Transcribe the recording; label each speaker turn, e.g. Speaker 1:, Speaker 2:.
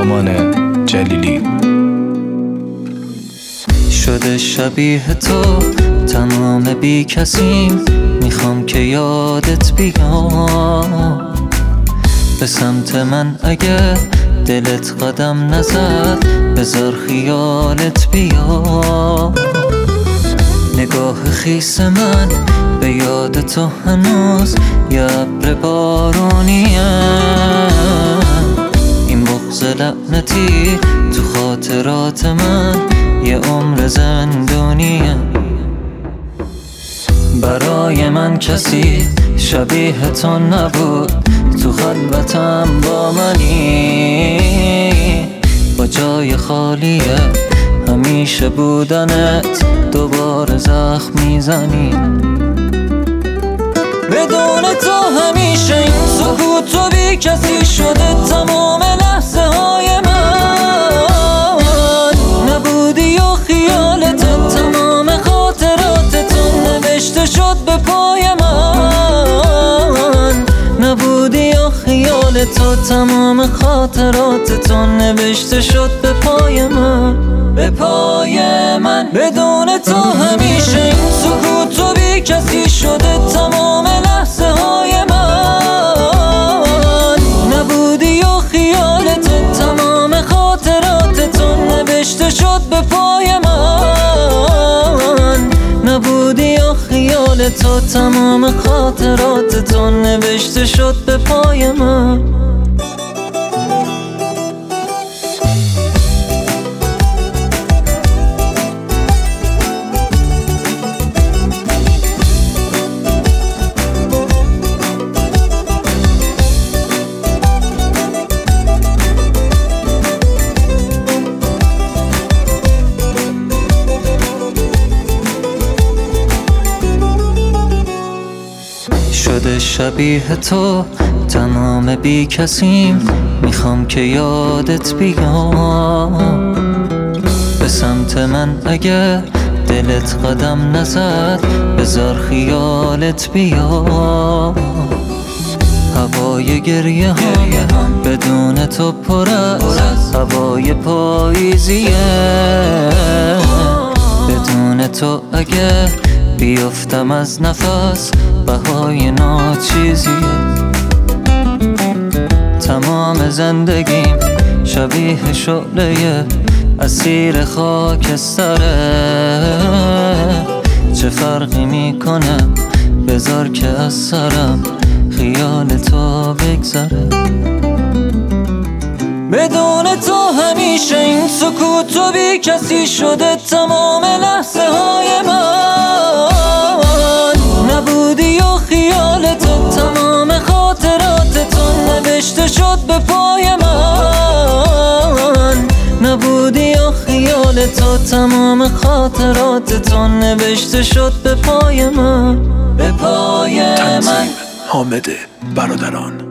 Speaker 1: سامان جلیلی.
Speaker 2: شده شبیه تو تمام بی کسیم. می‌خوام که یادت بیام. به سمت من اگه دلت قدم نزد بذار خیالت بیا نگاه خیس من به یاد تو هنوز یه ابر لعنتی تو خاطرات من یه عمر زندونیه برای من کسی شبیه تو نبود تو خلوتم با منی. با جای خالیه همیشه بودنت دوباره زخم می‌زنی. بدون تو همیشه این سکوت تو بی کسی به پای من. نبودی و خیال تو تمام خاطرات تو نوشته شد به پای من. به پای من. بدون تو همیشه این سکوت تو بی کسی شده تمام لحظه های من. نبودی و خیال تو تمام خاطرات تو نوشته شد تو تمام خاطرات تو نوشته شد به پای من. شده شبیه تو تمام بی کسیم. می‌خوام که یادت بیام. به سمت من اگه دلت قدم نزد بذار خیالت بیا هوای گریه هم بدون تو پر از هوای پاییزیه. بدون تو اگه بیفتم از نفس بهای ناچیزیه تمام زندگیم شبیه شعله اسیر خاکستره. چه فرقی می‌کنه؟ بذار که از سرم خیال تو بگذره. بدون تو همیشه این سکوت تو بی کسی شده تمام لحظه های شد به پای من. نبودی و خیال تو تمام خاطرات تو نوشته شد به پای من. به پای من.
Speaker 1: حامد برادران.